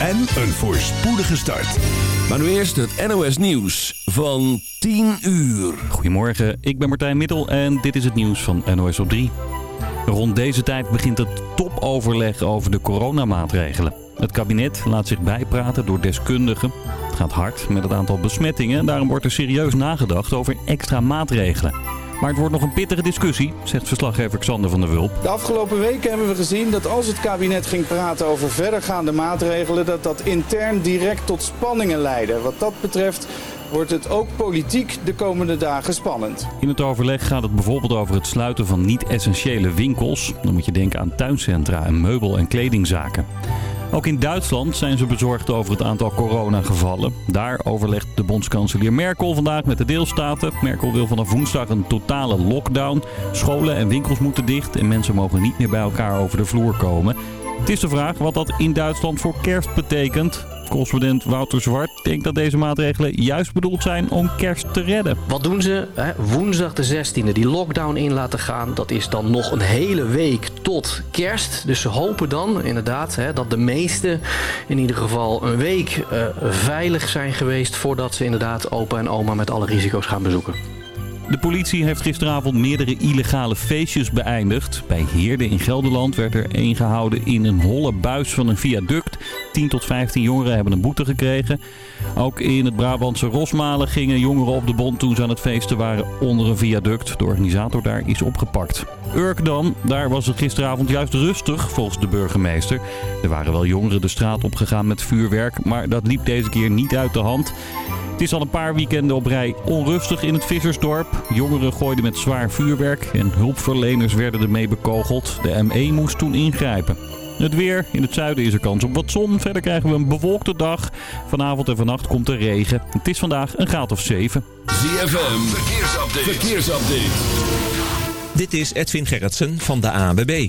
en een voorspoedige start. Maar nu eerst het NOS Nieuws van 10 uur. Goedemorgen, ik ben Martijn Middel en dit is het nieuws van NOS op 3. Rond deze tijd begint het topoverleg over de coronamaatregelen. Het kabinet laat zich bijpraten door deskundigen. Het gaat hard met het aantal besmettingen en daarom wordt er serieus nagedacht over extra maatregelen. Maar het wordt nog een pittige discussie, zegt verslaggever Xander van der Wulp. De afgelopen weken hebben we gezien dat als het kabinet ging praten over verdergaande maatregelen... dat dat intern direct tot spanningen leidde. Wat dat betreft wordt het ook politiek de komende dagen spannend. In het overleg gaat het bijvoorbeeld over het sluiten van niet-essentiële winkels. Dan moet je denken aan tuincentra en meubel- en kledingzaken. Ook in Duitsland zijn ze bezorgd over het aantal coronagevallen. Daar overlegt de bondskanselier Merkel vandaag met de deelstaten. Merkel wil vanaf woensdag een totale lockdown. Scholen en winkels moeten dicht en mensen mogen niet meer bij elkaar over de vloer komen. Het is de vraag wat dat in Duitsland voor kerst betekent. Correspondent Wouter Zwart denkt dat deze maatregelen juist bedoeld zijn om kerst te redden. Wat doen ze? Hè? Woensdag de 16e die lockdown in laten gaan. Dat is dan nog een hele week tot kerst. Dus ze hopen dan inderdaad hè, dat de meesten in ieder geval een week uh, veilig zijn geweest... voordat ze inderdaad opa en oma met alle risico's gaan bezoeken. De politie heeft gisteravond meerdere illegale feestjes beëindigd. Bij Heerde in Gelderland werd er één gehouden in een holle buis van een viaduct. 10 tot 15 jongeren hebben een boete gekregen. Ook in het Brabantse Rosmalen gingen jongeren op de bond toen ze aan het feesten waren onder een viaduct. De organisator daar is opgepakt. Urk dan, daar was het gisteravond juist rustig volgens de burgemeester. Er waren wel jongeren de straat opgegaan met vuurwerk, maar dat liep deze keer niet uit de hand. Het is al een paar weekenden op rij onrustig in het Vissersdorp. Jongeren gooiden met zwaar vuurwerk en hulpverleners werden ermee bekogeld. De ME moest toen ingrijpen. Het weer. In het zuiden is er kans op wat zon. Verder krijgen we een bewolkte dag. Vanavond en vannacht komt er regen. Het is vandaag een graad of 7. ZFM. Verkeersupdate. Verkeersupdate. Dit is Edwin Gerritsen van de ANWB.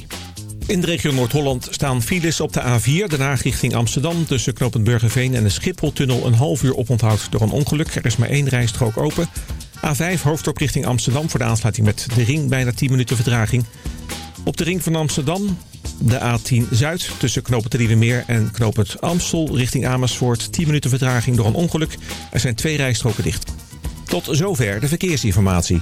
In de regio Noord-Holland staan files op de A4, Den Haag richting Amsterdam... tussen knooppunt Burgerveen en de Schipholtunnel een half uur oponthoud door een ongeluk. Er is maar één rijstrook open. A5 hoofddorp richting Amsterdam voor de aansluiting met de ring, bijna 10 minuten vertraging. Op de ring van Amsterdam de A10 Zuid tussen knooppunt Meer en knooppunt Amstel richting Amersfoort. 10 minuten vertraging door een ongeluk. Er zijn twee rijstroken dicht. Tot zover de verkeersinformatie.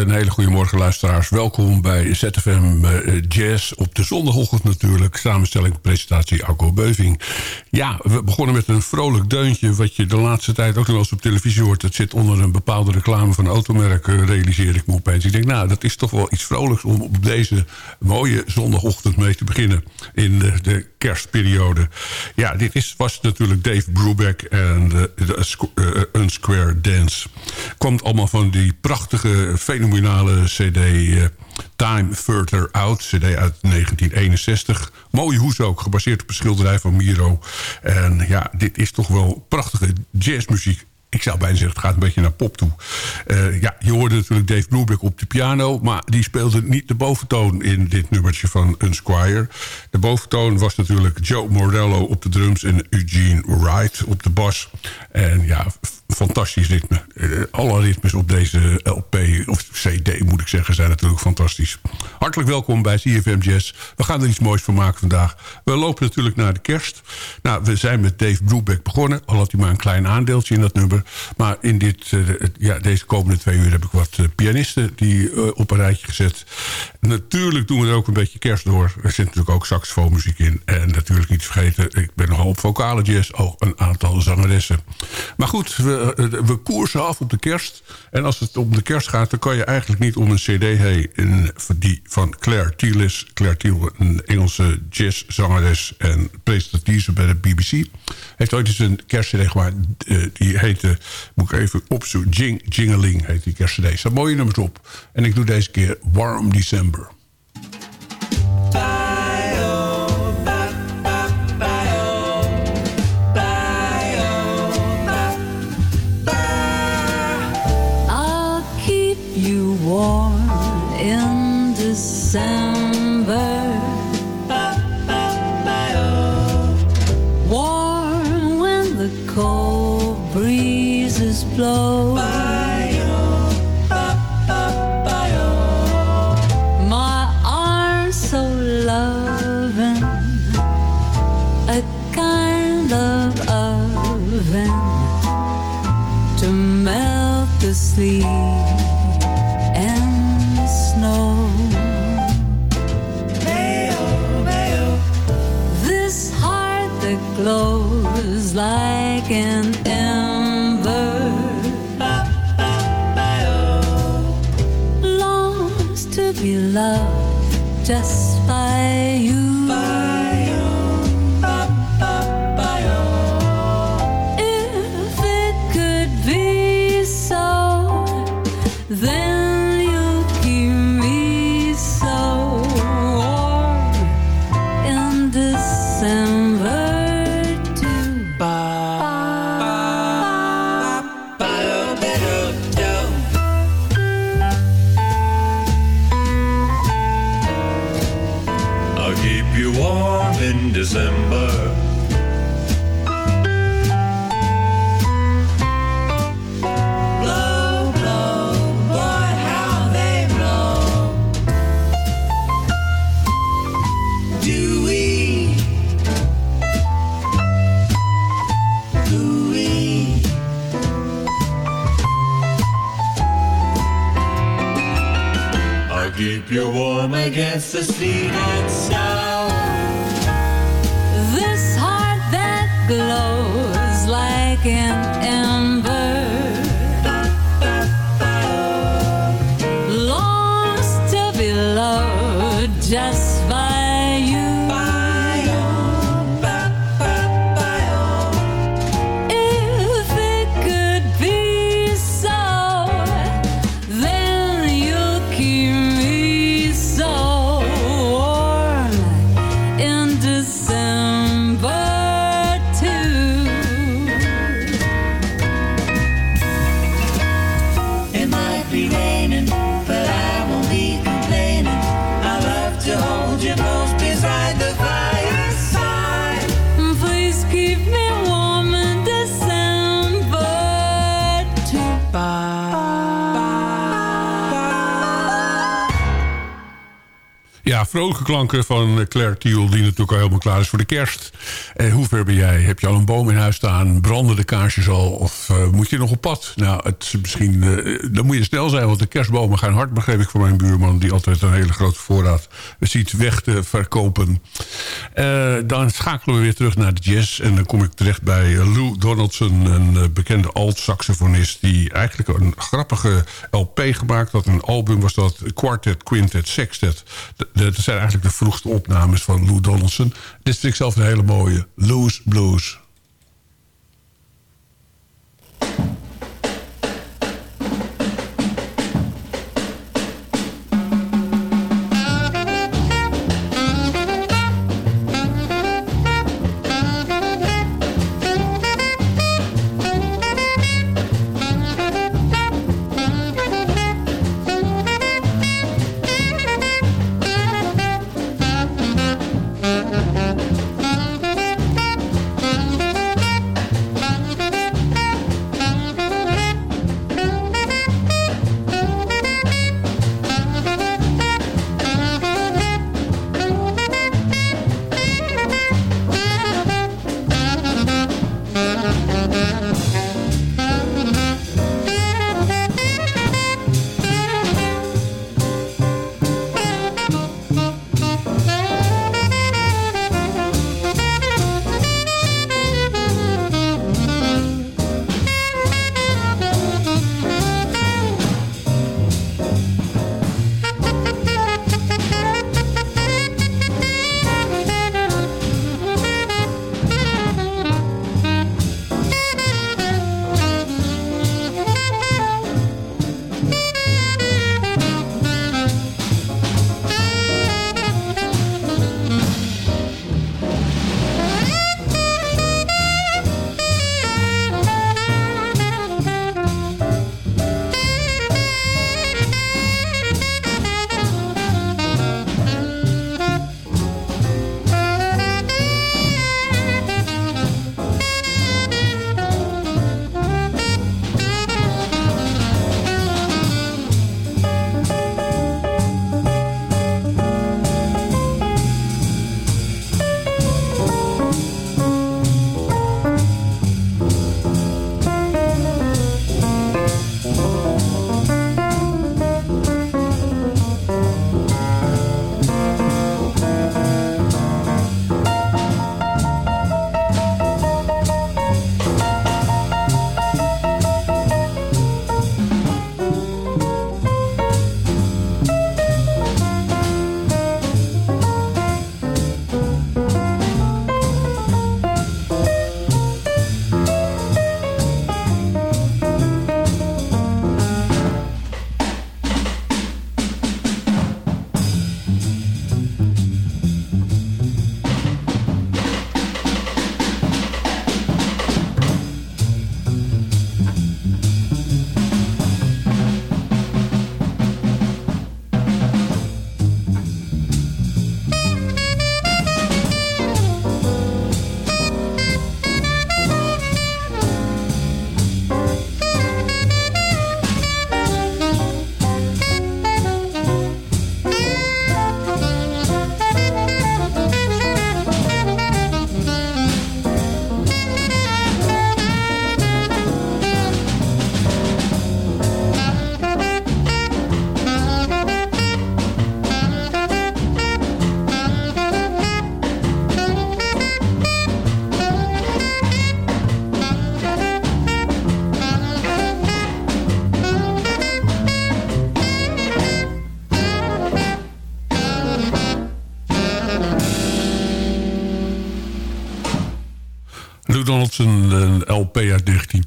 Een hele goede morgen luisteraars. Welkom bij ZFM uh, Jazz op de zondagochtend natuurlijk. Samenstelling, presentatie, Arco Beuving. Ja, we begonnen met een vrolijk deuntje... wat je de laatste tijd ook nog eens op televisie hoort. Dat zit onder een bepaalde reclame van automerken, realiseer ik me opeens. Ik denk, nou, dat is toch wel iets vrolijks... om op deze mooie zondagochtend mee te beginnen... in de, de kerstperiode. Ja, dit is, was natuurlijk Dave Brubeck en de, de Unsquare Dance. Komt allemaal van die prachtige fenomenale cd uh, Time Further Out. cd uit 1961. Mooie hoes ook, gebaseerd op een schilderij van Miro. En ja, dit is toch wel prachtige jazzmuziek ik zou bijna zeggen, het gaat een beetje naar pop toe. Uh, ja, je hoorde natuurlijk Dave Brubeck op de piano... maar die speelde niet de boventoon in dit nummertje van Unsquire. De boventoon was natuurlijk Joe Morello op de drums... en Eugene Wright op de bas. En ja, fantastisch ritme. Uh, alle ritmes op deze LP, of CD moet ik zeggen, zijn natuurlijk fantastisch. Hartelijk welkom bij CFM Jazz. We gaan er iets moois van maken vandaag. We lopen natuurlijk naar de kerst. Nou, we zijn met Dave Brubeck begonnen. Al had hij maar een klein aandeeltje in dat nummer. Maar in dit, uh, ja, deze komende twee uur heb ik wat pianisten die op een rijtje gezet. Natuurlijk doen we er ook een beetje kerst door. Er zit natuurlijk ook saxofoonmuziek in. En natuurlijk niet vergeten, ik ben nogal op vocale jazz. Ook een aantal zangeressen. Maar goed, we, we koersen af op de kerst. En als het om de kerst gaat, dan kan je eigenlijk niet om een cd heen. Die van Claire Thielis. Claire Thiel, een Engelse jazzzangeres en presentatrice bij de BBC. Heeft ooit eens een kerstcd gemaakt. Die heette moet ik even opzoeken. Jing, Jingeling heet die kerstcd. Er mooie nummers op. En ik doe deze keer Warm December. Blow. My arms so loving, a kind of oven to melt the sleet vrolijke klanken van Claire Thiel... die natuurlijk al helemaal klaar is voor de kerst. En hoe ver ben jij? Heb je al een boom in huis staan? Branden de kaarsjes al? Of uh, moet je nog op pad? Nou, het is misschien, uh, dan moet je snel zijn... want de kerstbomen gaan hard, begreep ik van mijn buurman... die altijd een hele grote voorraad ziet weg te verkopen. Dan schakelen we weer terug naar de jazz... en dan kom ik terecht bij Lou Donaldson... een bekende alt-saxofonist... die eigenlijk een grappige LP gemaakt had. Een album was dat Quartet, Quintet, Sextet. Dat zijn eigenlijk de vroegste opnames van Lou Donaldson. Dit vind ik zelf een hele mooie. Loose Blues.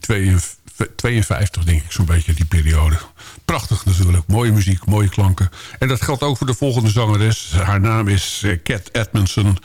1952, denk ik, zo'n beetje die periode. Prachtig natuurlijk, mooie mooie klanken. En dat geldt ook voor de volgende zangeres. Haar naam is Cat Edmondson.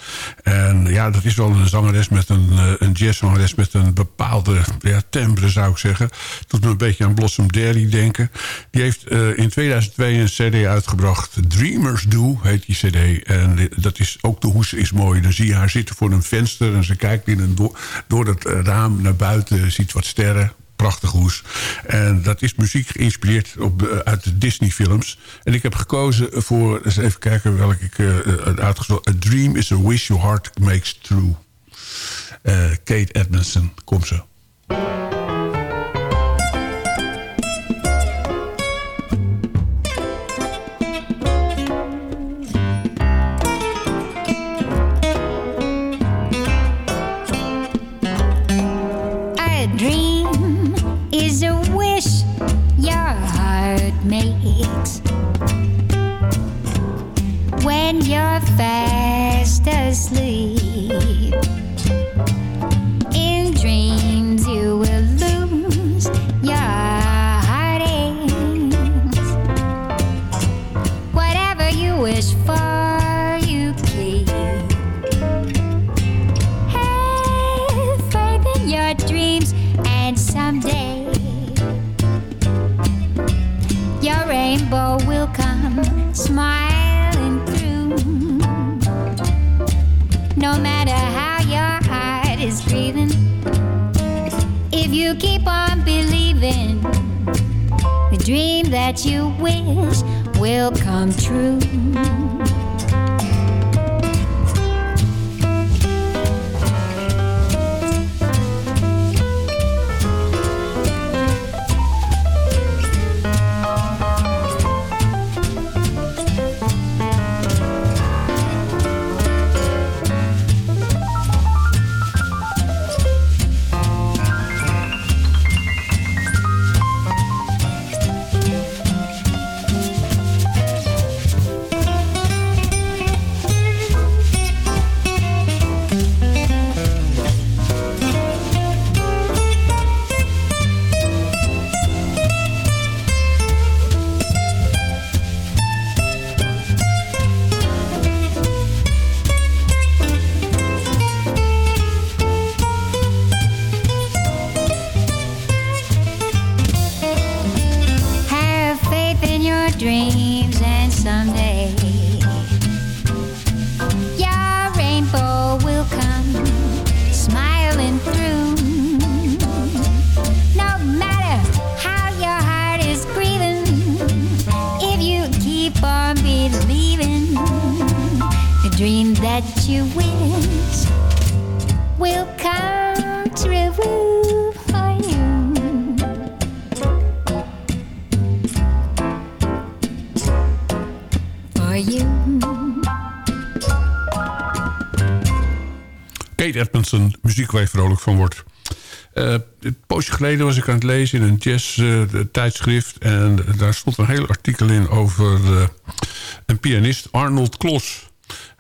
En ja, dat is wel een zangeres met een, een jazzzangeres met een bepaalde ja, timbre, zou ik zeggen. Doet me een beetje aan Blossom Derry denken. Die heeft uh, in 2002 een cd uitgebracht. Dreamers Do heet die cd. En dat is, ook de hoes is mooi. Dan zie je haar zitten voor een venster en ze kijkt in een door, door dat raam naar buiten. Ziet wat sterren prachtige hoes. En dat is muziek geïnspireerd op, eh, uit de Disney-films. En ik heb gekozen voor, eens even kijken welke ik uh, uitgezocht. A Dream is a Wish Your Heart Makes True. Kate Edmondson, kom zo. that you wish will come true. Van wordt. Een poosje geleden was ik aan het lezen in een jazz-tijdschrift... en daar stond een heel artikel in over uh, een pianist, Arnold Klos.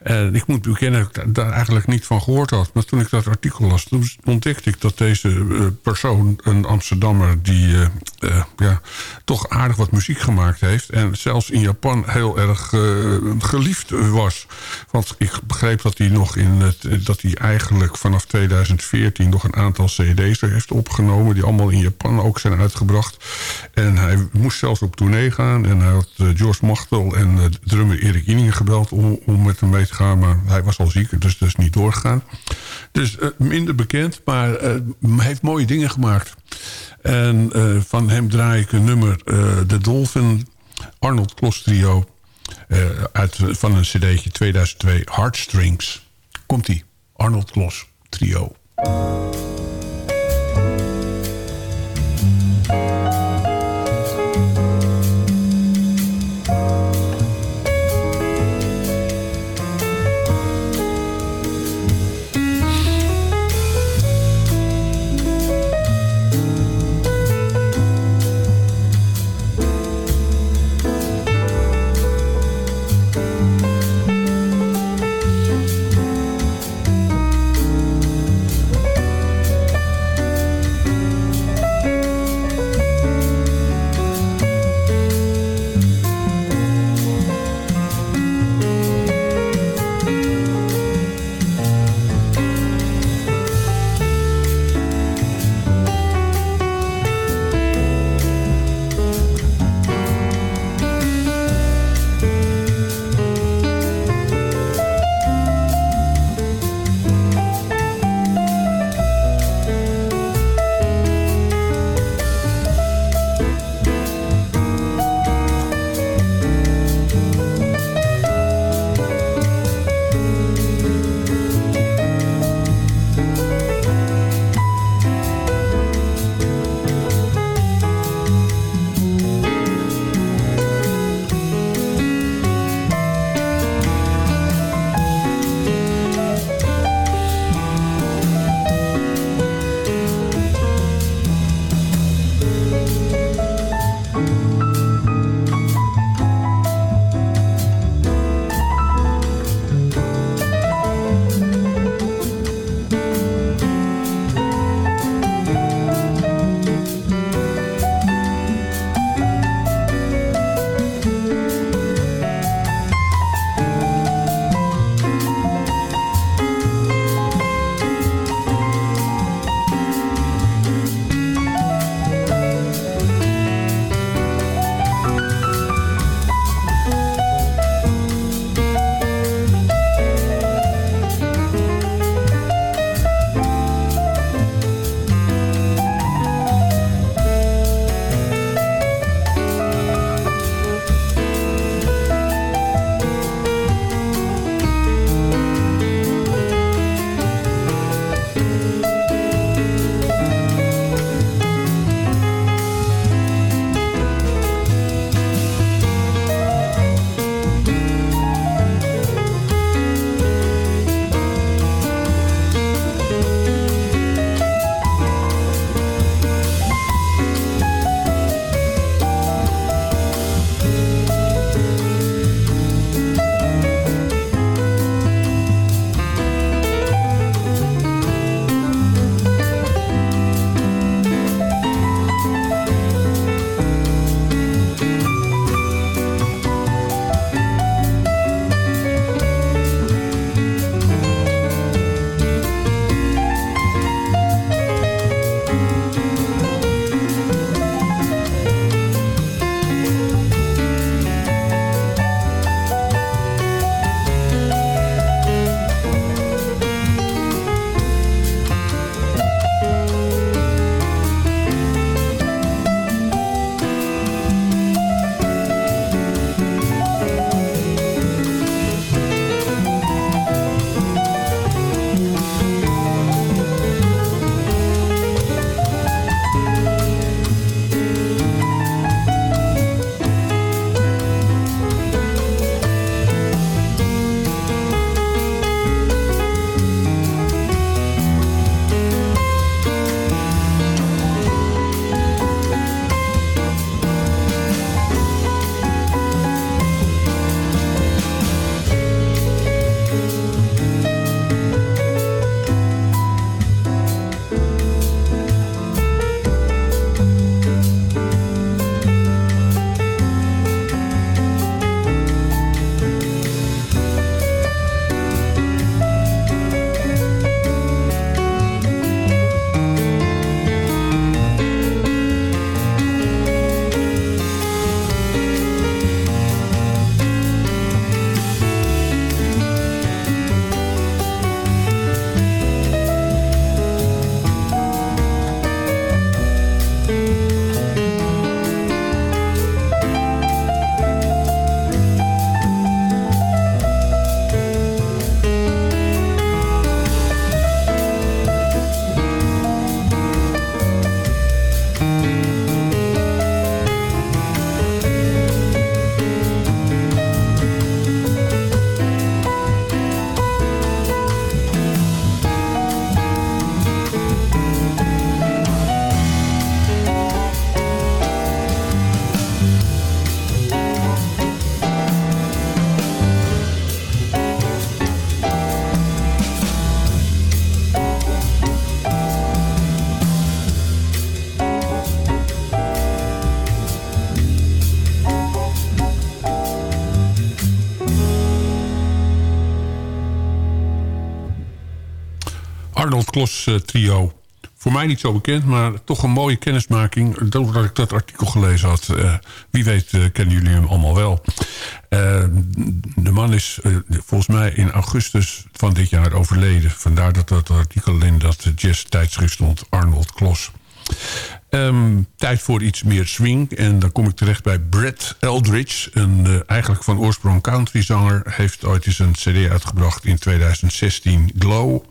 En ik moet bekennen dat ik daar eigenlijk niet van gehoord had. Maar toen ik dat artikel las, ontdekte ik dat deze eh, persoon... een Amsterdammer die uh, ja, toch aardig wat muziek gemaakt heeft... en zelfs in Japan heel erg geliefd was. Want ik begreep dat hij, nog in het, dat hij eigenlijk vanaf 2014... nog een aantal cd's heeft opgenomen... die allemaal in Japan ook zijn uitgebracht. En hij moest zelfs op tournee gaan. En hij had George Machtel en drummer Erik Inningen gebeld... om, om met hem mee gaan, maar hij was al ziek, dus dat is niet doorgegaan. Dus uh, minder bekend, maar uh, heeft mooie dingen gemaakt. En uh, van hem draai ik een nummer, de Dolphin Arnold Klos Trio... uit, van een cd'tje 2002, Heartstrings. Komt-ie, Arnold Klos Trio. Klos eh, trio. Voor mij niet zo bekend, maar toch een mooie kennismaking... doordat ik dat artikel gelezen had. Eh, wie weet uh, kennen jullie hem allemaal wel. De man is volgens mij in augustus van dit jaar overleden. Vandaar dat dat artikel in dat jazz-tijdschrift stond, Arnold Klos. Um, tijd voor iets meer swing. En dan kom ik terecht bij Brett Eldridge. Een eigenlijk van oorsprong countryzanger. Heeft ooit eens een cd uitgebracht in 2016, Glow.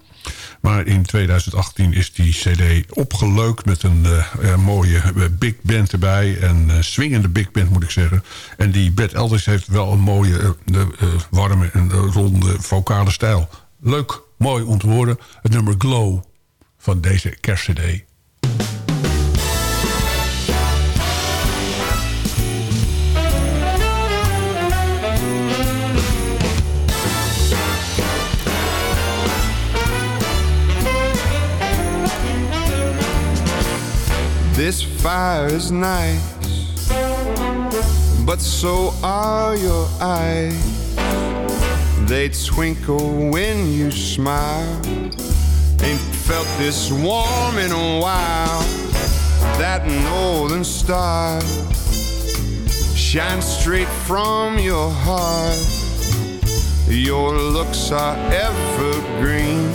Maar in 2018 is die cd opgeleukt met een uh, mooie big band erbij. Een swingende big band moet ik zeggen. En die Brett Eldridge heeft wel een mooie, warme en ronde vocale stijl. Leuk, mooi om te horen. Het nummer Glow van deze kerstcd. This fire is nice, but so are your eyes. They twinkle when you smile. Ain't felt this warm in a while. That northern star shines straight from your heart. Your looks are evergreen,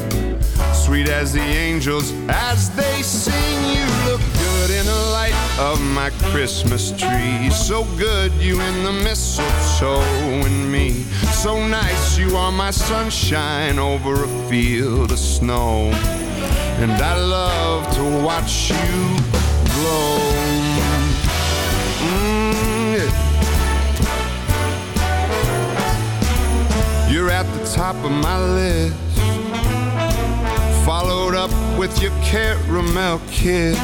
sweet as the angels as they sing. You look in the light of my Christmas tree. So good, you in the mistletoe and me. So nice, you are my sunshine over a field of snow. And I love to watch you glow. Mm. You're at the top of my list followed up with your caramel kiss.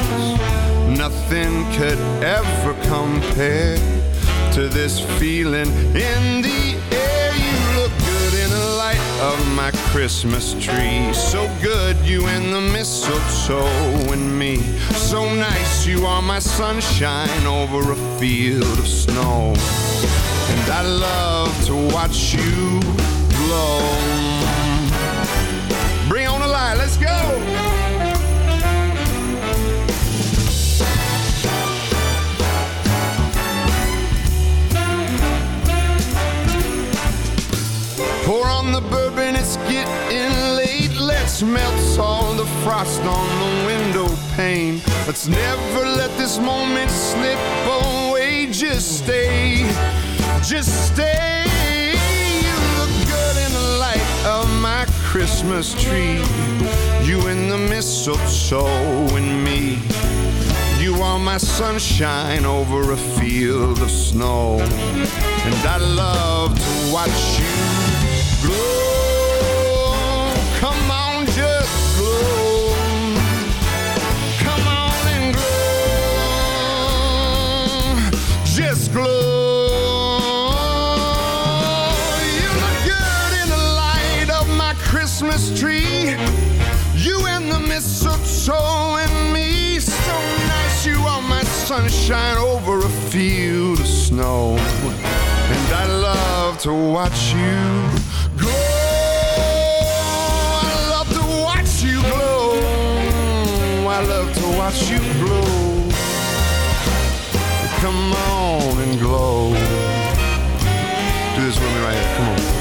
Nothing could ever compare to this feeling in the air. You look good in the light of my Christmas tree. So good, you in the mistletoe and me. So nice, you are my sunshine over a field of snow. And I love to watch you glow. Bring on the light, let's go. Late. All the frost on the window pane. Let's never let this moment slip away. Just stay, just stay. You look good in the light of my Christmas tree. You in the mistletoe and me. You are my sunshine over a field of snow. And I love to watch you glow. Tree. You and the mistletoe and me. So nice, you are my sunshine over a field of snow. And I love to watch you glow. I love to watch you glow. I love to watch you glow. Come on and glow. Do this with me right here. Come on.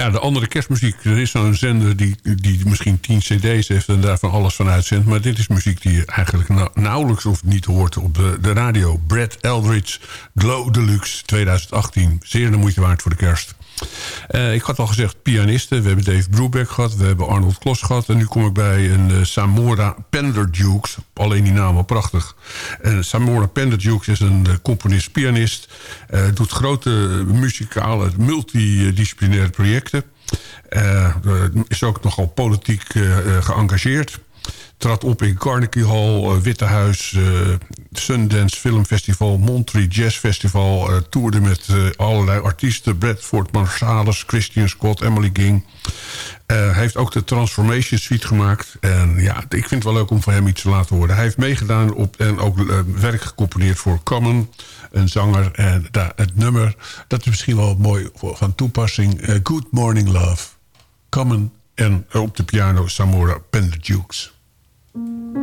Ja, de andere kerstmuziek. Er is zo'n zender die, die misschien 10 cd's heeft en daar van alles van uitzendt. Maar dit is muziek die je eigenlijk nau- nauwelijks of niet hoort op de, de radio. Brad Eldridge, Glow Deluxe 2018. Zeer de moeite waard voor de kerst. Eh, ik had al gezegd pianisten. We hebben Dave Brubeck gehad. We hebben Arnold Klos gehad. En nu kom ik bij een eh, Samora Penderdukes. Alleen die naam al prachtig. En Samora Penderdukes is een eh, componist-pianist. Doet grote muzikale, multidisciplinaire projecten. Is ook nogal politiek geëngageerd. Trad op in Carnegie Hall, eh, Witte Huis, eh, Sundance Film Festival... Monterey Jazz Festival. eh, toerde met allerlei artiesten. Bradford Marsalis, Christian Scott, Emily King. Hij heeft ook de Transformation Suite gemaakt. En ja, ik vind het wel leuk om van hem iets te laten horen. Hij heeft meegedaan op, en ook werk gecomponeerd voor Common, een zanger. En daar, het nummer, dat is misschien wel mooi van toepassing. Good Morning Love, Common en op de piano Samora Penderdukes. Música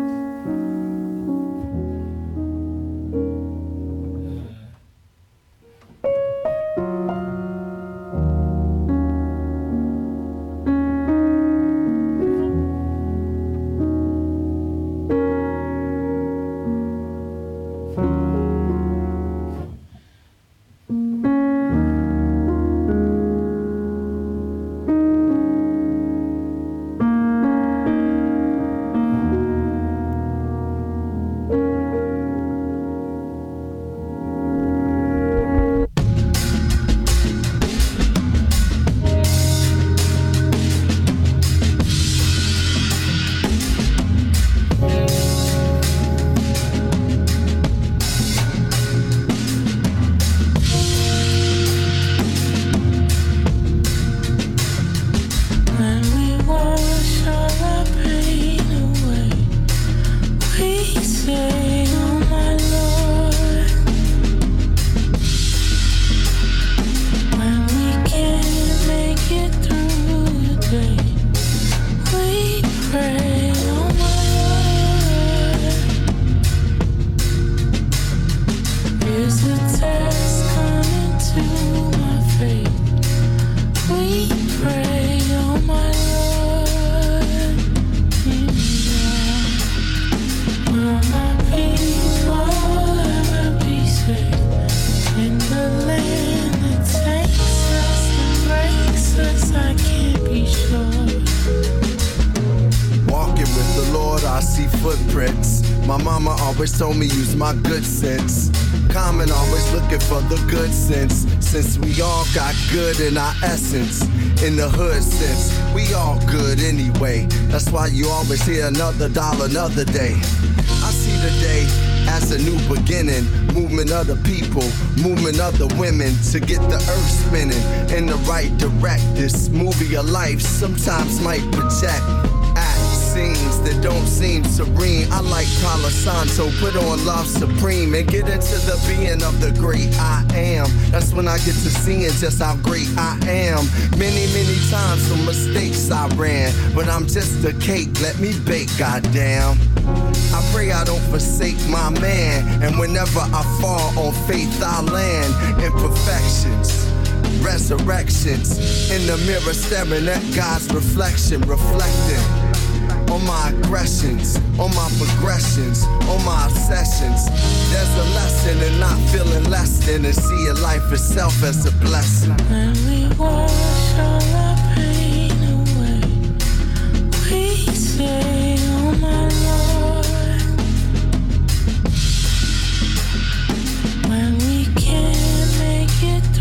Since we all got good in our essence. In the hood since we all good anyway. That's why you always hear another dollar, another day. I see the day as a new beginning. Movement of the people, movement of the women to get the earth spinning in the right direct. This movie of life sometimes might project scenes that don't seem serene. I like Palo Santo, put on love supreme and get into the being of the great I am. That's when I get to seeing just how great I am. Many, many times for mistakes I ran, but I'm just a cake, let me bake, goddamn. I pray I don't forsake my man, and whenever I fall on faith, I land imperfections resurrections. In the mirror, staring at God's reflection, reflecting on my aggressions, on my progressions, on my obsessions. There's a lesson in not feeling less than and seeing life itself as a blessing. When we wash all our pain away, we say, Oh my Lord. When we can't make it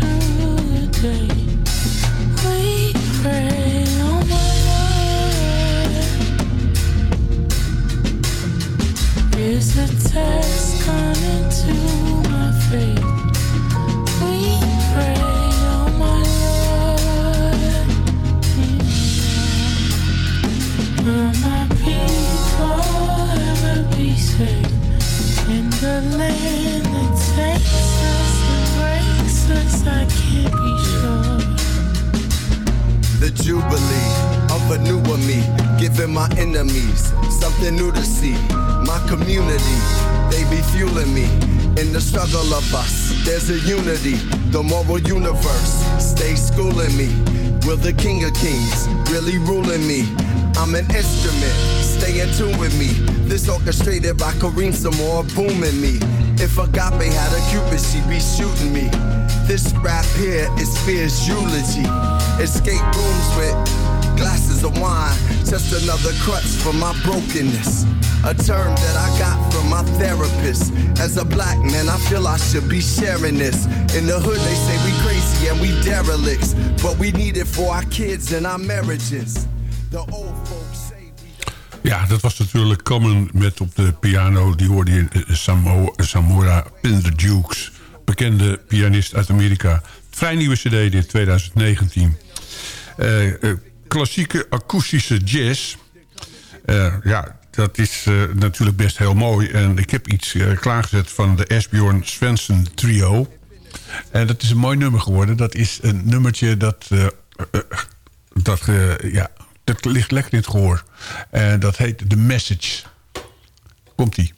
jubilee of a newer me, giving my enemies something new to see. My community, they be fueling me. In the struggle of us, there's a unity. The moral universe, stay schooling me. Will the King of Kings really ruling me? I'm an instrument, stay in tune with me. This orchestrated by Kareem Samore booming me. If Agape had a cupid, she'd be shooting me. This rap here is fear's eulogy. Escape rooms with glasses of wine, just another crutch for my brokenness. A term that I got from my therapist. As a black man, I feel I should be sharing this. In the hood, they say we crazy and we derelicts, but we need it for our kids and our marriages. The old folks say. Ja, dat was natuurlijk Common met op de piano. Die hoorde je in Samo, Samora Dukes. Bekende pianist uit Amerika. Vrij nieuwe cd dit, 2019. Eh, eh, klassieke akoestische jazz. Eh, ja, dat is eh, natuurlijk best heel mooi. En ik heb iets eh, klaargezet van de Esbjorn Svensson Trio. En dat is een mooi nummer geworden. Dat is een nummertje dat... dat, ja, dat ligt lekker in het gehoor. En dat heet The Message. Komt-ie.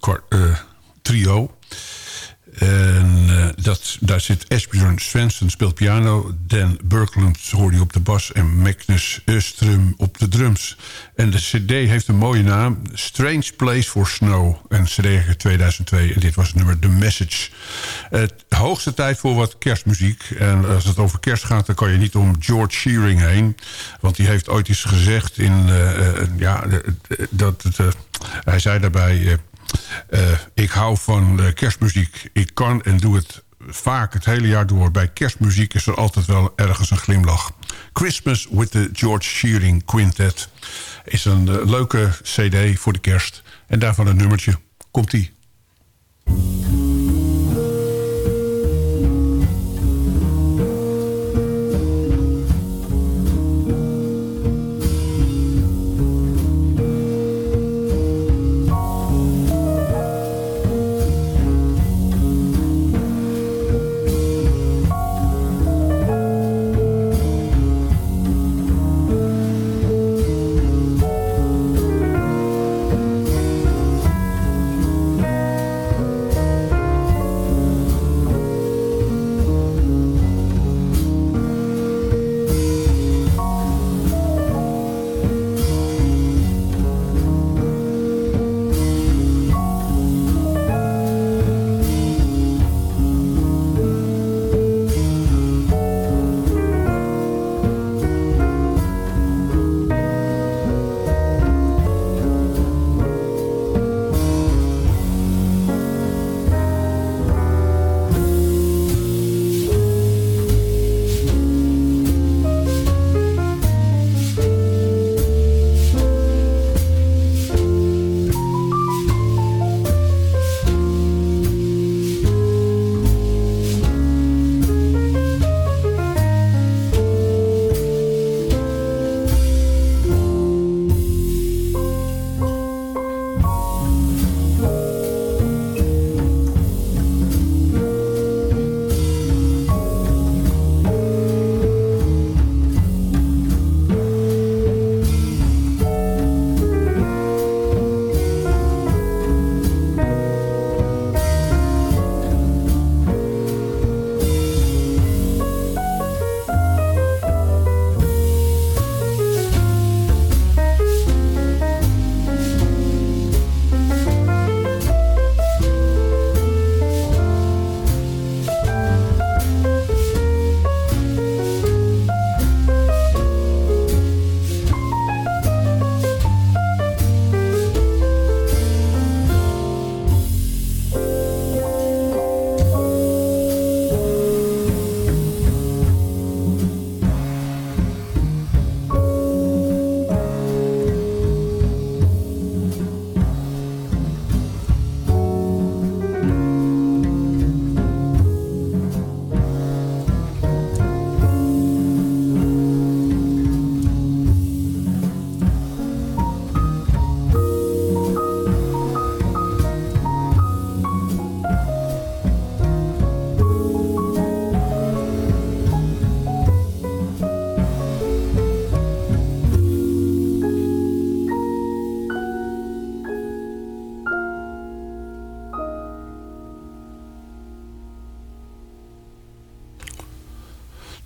Kwart- eh, trio. Dat, daar zit Esbjörn Svensson speelt piano. Dan Berkland hoor je op de bas. En Magnus Öström op de drums. En de cd heeft een mooie naam. Strange Place for Snow. En cd uit 2002. En dit was het nummer The Message. Het hoogste tijd voor wat kerstmuziek. En als het over kerst gaat, dan kan je niet om George Shearing heen. Want die heeft ooit iets gezegd in... eh, eh, ja, dat eh, hij zei daarbij... ik hou van kerstmuziek. Ik kan en doe het vaak het hele jaar door. Bij kerstmuziek is er altijd wel ergens een glimlach. Christmas with the George Shearing Quintet is een eh, leuke cd voor de kerst. En daarvan een nummertje. Komt-ie.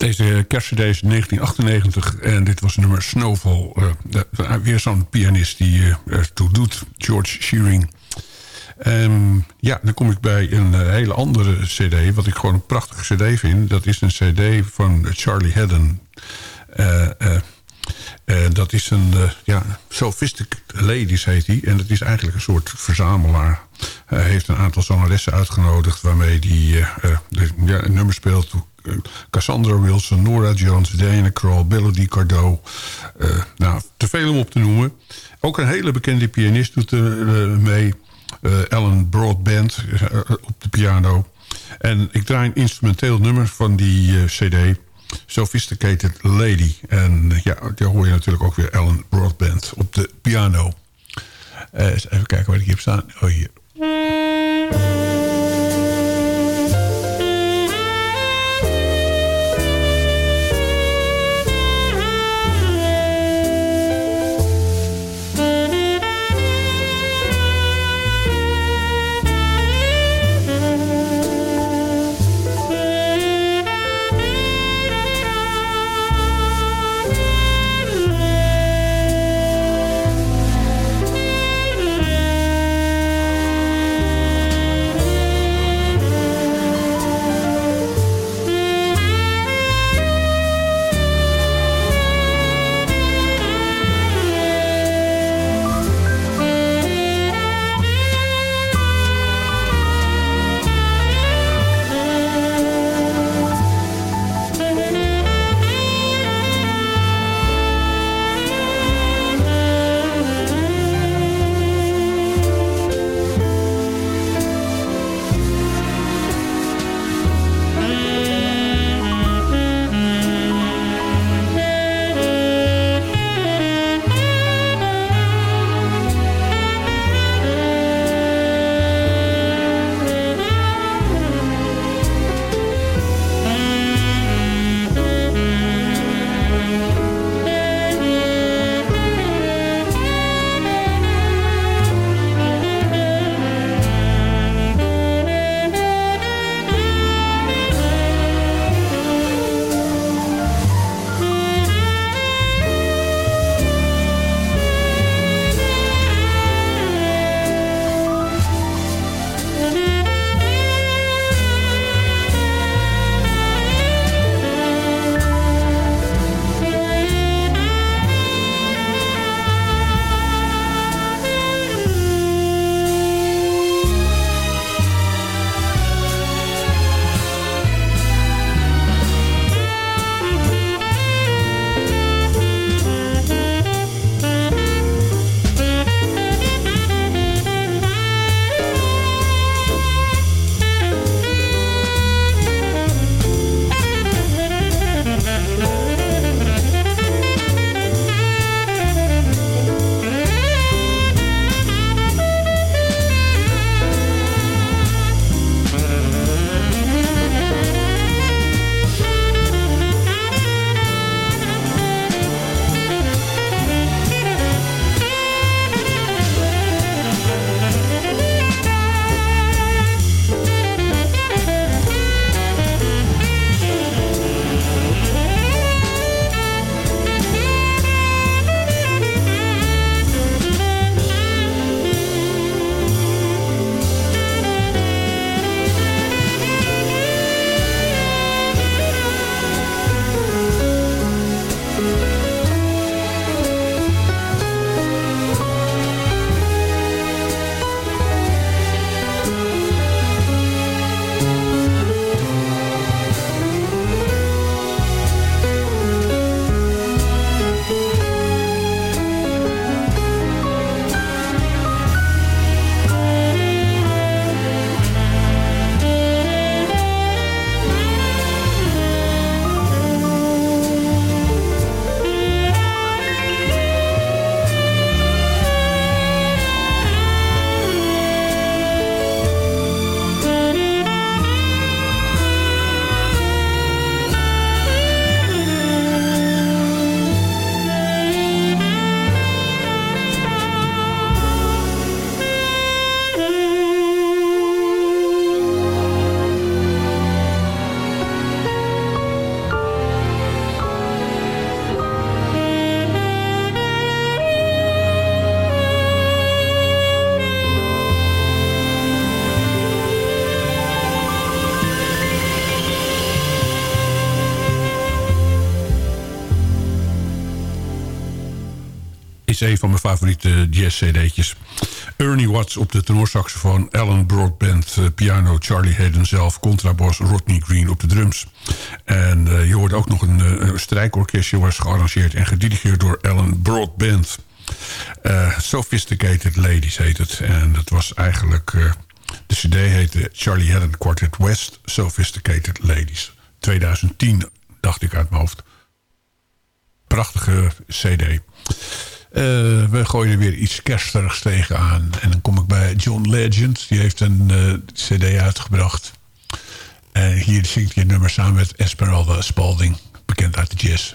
Deze kerstcd is 1998 en dit was nummer Snowfall. Eh, weer zo'n pianist die eh, ertoe doet, George Shearing. Ehm, ja, dan kom ik bij een eh, hele andere cd... wat ik gewoon een prachtige cd vind. Dat is een cd van Charlie Haddon. Dat is een eh, ja, Sophistic Ladies heet hij. En dat is eigenlijk een soort verzamelaar. Hij heeft een aantal zangeressen uitgenodigd... waarmee hij eh, eh, ja, een nummer speelt... Eh, Cassandra Wilson, Nora Jones, Diana Krall, Melody Cardo. Eh, nou, te veel om op te noemen. Ook een hele bekende pianist doet er eh, mee. Eh, Alan Broadband eh, op de piano. En ik draai een instrumenteel nummer van die eh, cd. Sophisticated Lady. En eh, ja, daar hoor je natuurlijk ook weer Alan Broadband op de piano. Eh, even kijken waar ik hier heb staan. Oh, hier. Is favoriete jazz-cd'tjes. Ernie Watts op de tenorsaxofoon, Alan Broadbent eh, piano, Charlie Hayden zelf, contrabas, Rodney Green op de drums. En eh, je hoorde ook nog een, uh, een strijkorkestje was gearrangeerd en gedirigeerd door Alan Broadbent. Sophisticated Ladies heet het. En dat was eigenlijk... de cd heette Charlie Haddon Quartet West Sophisticated Ladies. 2010, dacht ik uit mijn hoofd. Prachtige cd. Uh, we gooien er weer iets kerstigs tegenaan. En dan kom ik bij John Legend. Die heeft een uh, cd uitgebracht. Uh, hier zingt hij een nummer samen met Esmeralda Spalding. Bekend uit de jazz.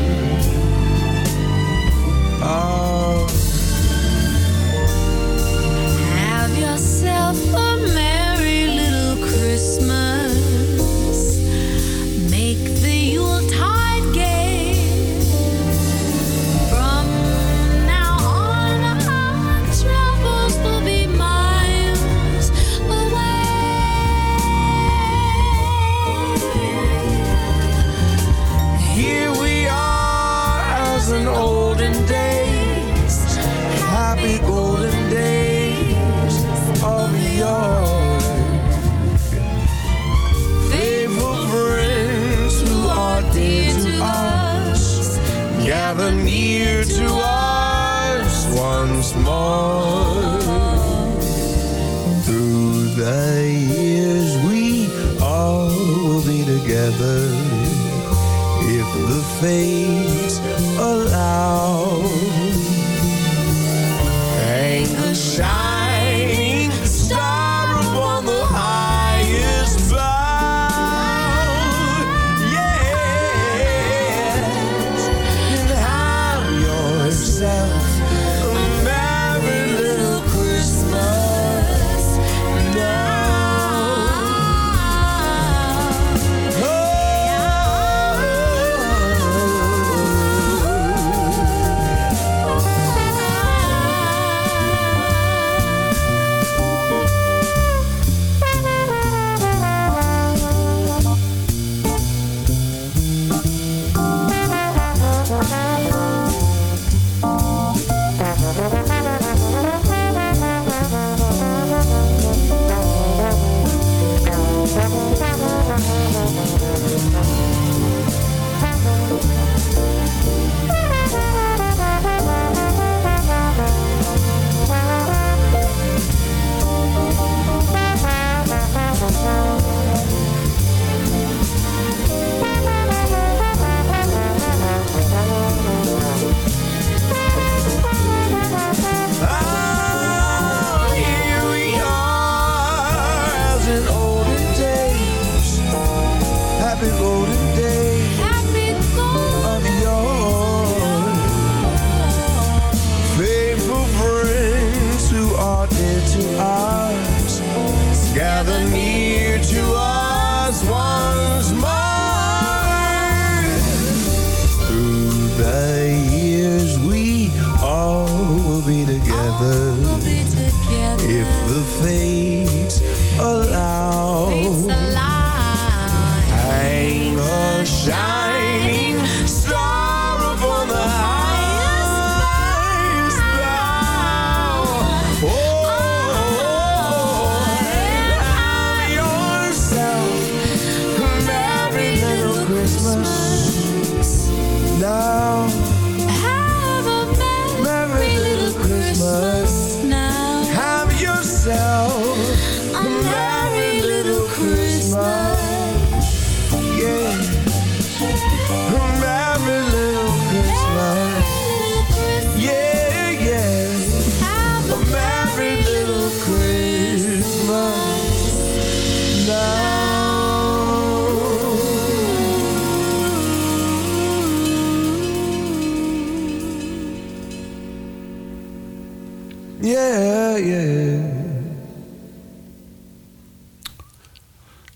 Yeah, yeah.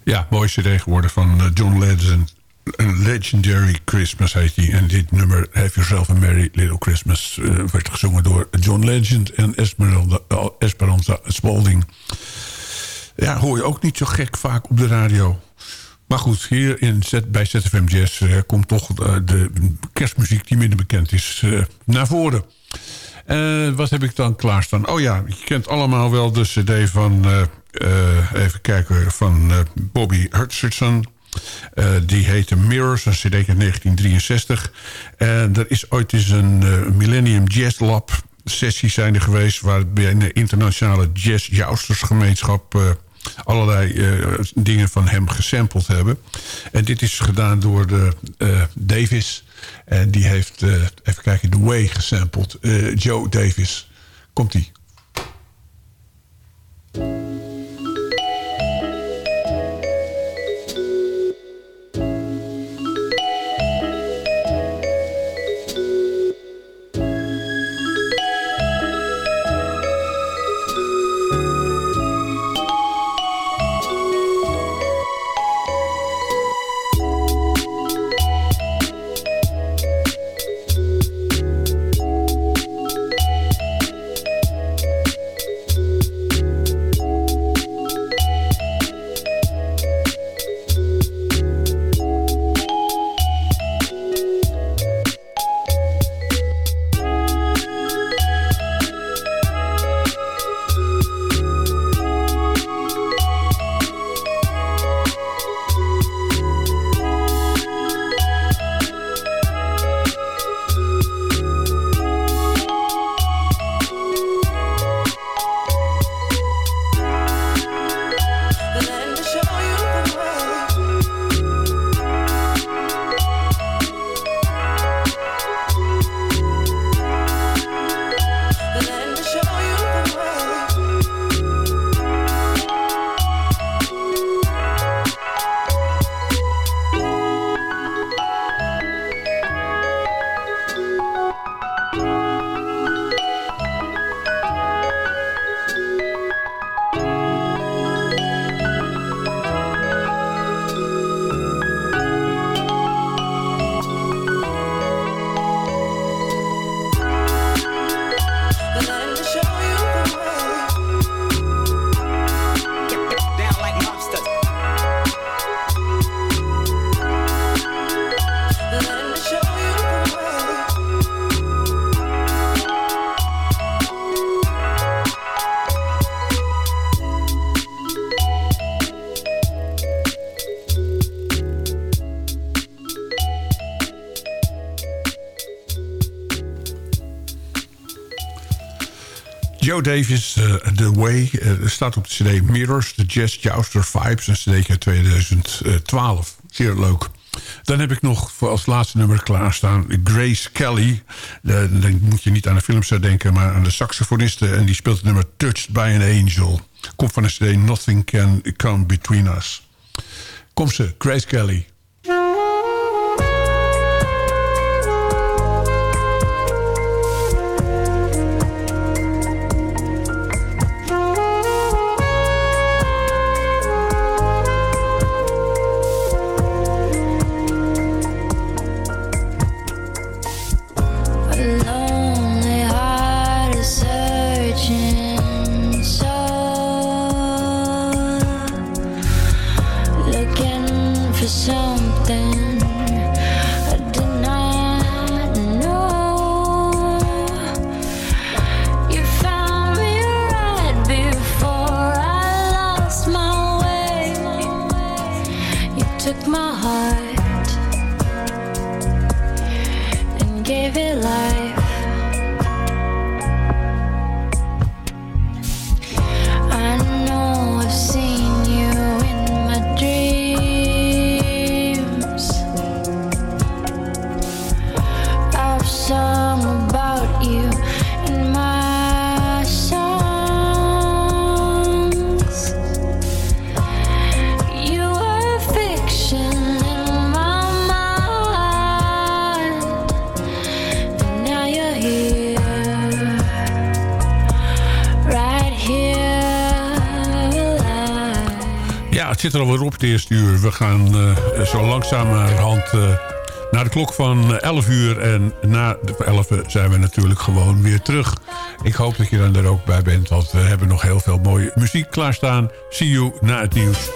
Ja, mooi cd geworden van eh, John Legend. Een Legendary Christmas heet hij. En dit nummer, Have Yourself a Merry Little Christmas... Uh, werd gezongen door John Legend en Esmeralda, eh, Esperanza Spalding. Ja, hoor je ook niet zo gek vaak op de radio. Maar goed, hier in bij ZFM Jazz komt toch de kerstmuziek... die minder bekend is, naar voren. Eh, wat heb ik dan klaarstaan? Oh ja, je kent allemaal wel de cd van... eh, eh, even kijken, van Bobby Hutcherson. Eh, die heette Mirrors, een cd uit 1963. En er is ooit eens een Millennium Jazz Lab sessie zijn er geweest... waarbij een internationale jazz-joustersgemeenschap... eh, allerlei dingen van hem gesampled hebben. En dit is gedaan door de, Davis. En die heeft, eh, even kijken, The Way gesampled. Eh, Joe Davis. Komt-ie. Joe Davis, uh, The Way, uh, staat op de cd Mirrors, The Jazz Jouster Vibes, een cd uit 2012. Zeer leuk. Dan heb ik nog voor als laatste nummer klaarstaan Grace Kelly. Dan moet je niet aan de films denken, maar aan de saxofoniste. En die speelt het nummer Touched by an Angel. Komt van de cd Nothing Can Come Between Us. Kom ze, Grace Kelly. Het zit er alweer op het eerste uur. We gaan eh, zo langzamerhand uh, naar de klok van 11 uur. En na de 11 zijn we natuurlijk gewoon weer terug. Ik hoop dat je dan er ook bij bent, want we hebben nog heel veel mooie muziek klaarstaan. See you na het nieuws.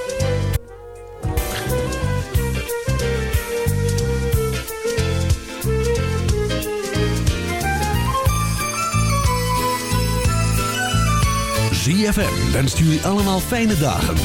ZFM wenst jullie allemaal fijne dagen